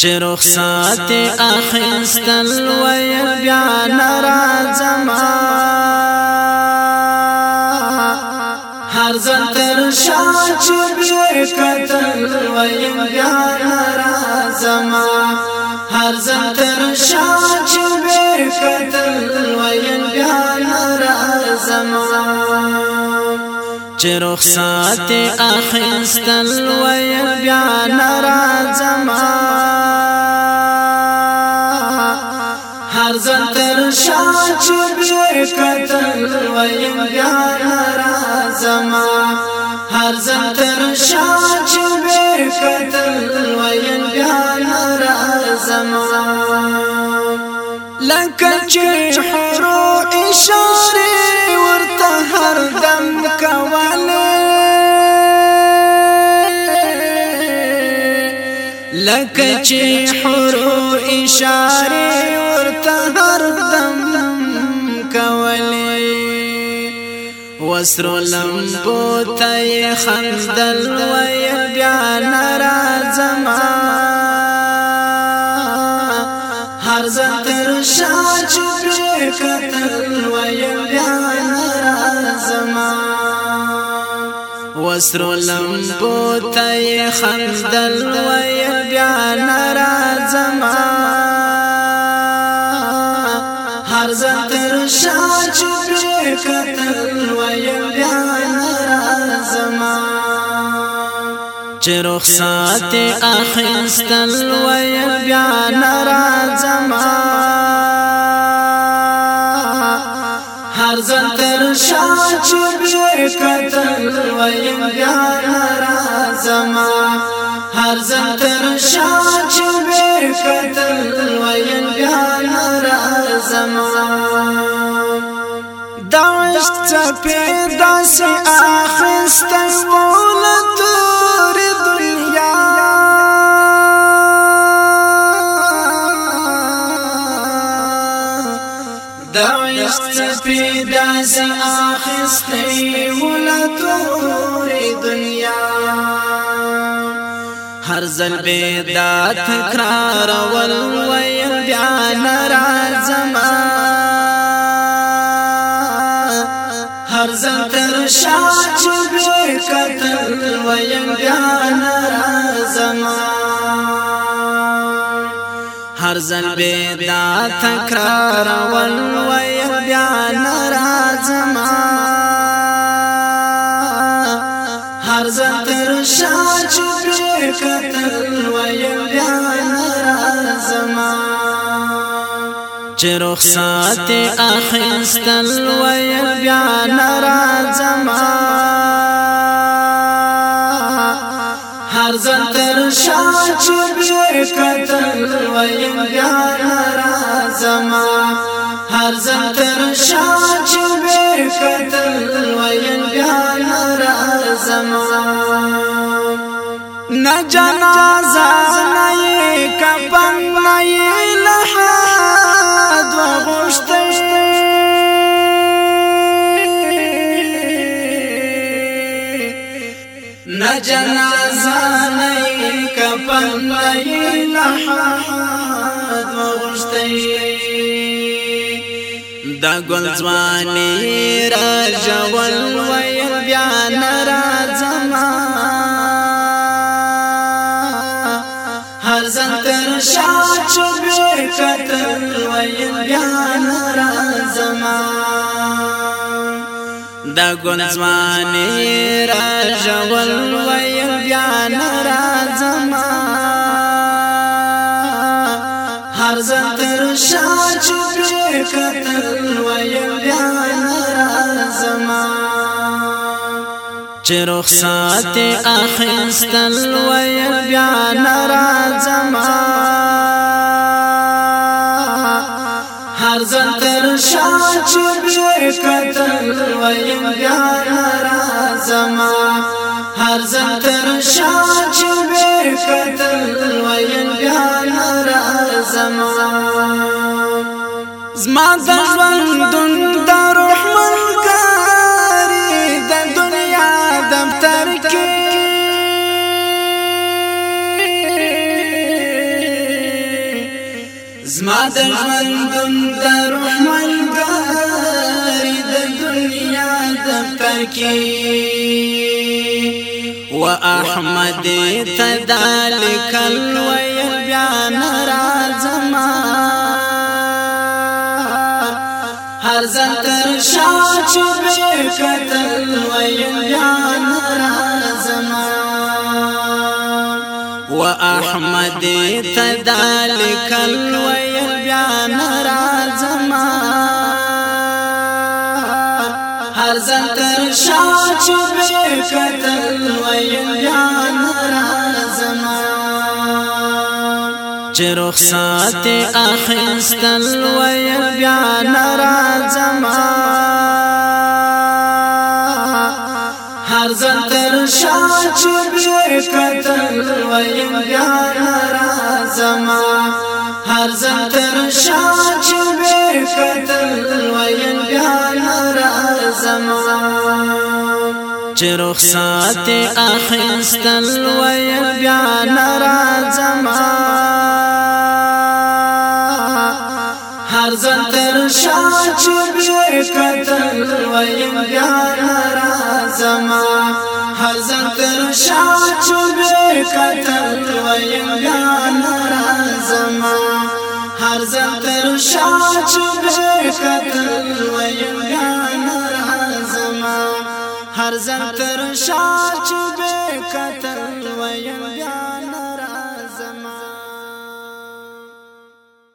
چې رخصت اخستل ویل بیا ناراضم هر ځل تر شان چې قتل ویل بیا ناراضم هر ځل تر شان چې سات اخستل ویل بیا ناراضم هر زن تر شان چې قتل ویل بیا ناراضم هر زن تر شان چې قتل ویل بیا ناراضم لکه چې حرو اشاره لکه حرو اشاره ورته هر دم کولې وسرو لمبو ته خندل وای بیا ناراضم هر کتل بیا وسرو لمبو ته خندل چې رخصت اخستل وې بیا ناراضم هر ځل تر شاه چې قتل وې بیا ناراضم هر ځل تر شاه چې قتل وې بیا ناراضم دعشت پیدا سی آخستن مولتو عشق سپیدا سی آخستی مولا توری دنیا هر زل بیدا تکرار والویم بیا نرازم هر زل تر شاچ بی قتل ویم بیا نرازم هر ځل به دا تکرار ول وای بیا ناراضم هر ځل تر شاچ کتل وای بیا ناراضم چې رخصت اخستل وای بیا ناراضم هر ځل تر شاه چې کتل ویم بیا راځم هر ځل تر شاه چې کتل ویم بیا راځم نه جنازه نه کپ جنازه نه کفن نه لحد وغشتي دا ګل ځواني را ژوند ویل بیا ناراضم هر زنتر شاچ به قتل ویل بیا ناراضم د ګنځواني را ژول ویل بیا ناراضم هر زتر شاچ په کتل ویل بیا ناراضم چې رخصت اخستل ویل بیا ناراضم هر زتر شاچ په ویم بیانا رازما هر زن تر شاچ بیر قتل ویم بیانا رازما زما دژوند دن دا روح ملکاری دا دنیا دفتر زما روح کې و احمد تدالک الویل بیان راځما هر زتر شاچ به قتل ویل بیان راځما و احمد تدالک الویل بیان راځما شبه قتل ویلیان رازما چه رخصات اخستل ویلیان رازما هر زن تر شاه شبه قتل ویلیان رازما هر زن تر شاه شبه قتل ویلیان رازما چې ساتي اخستل ویل بیا ناراضم هر ځل تر شاه چې قتل ویل بیا ناراضم هر ځل تر شاه چې قتل ویل بیا ناراضم هر ځل تر ارزن تر شاچ به قتل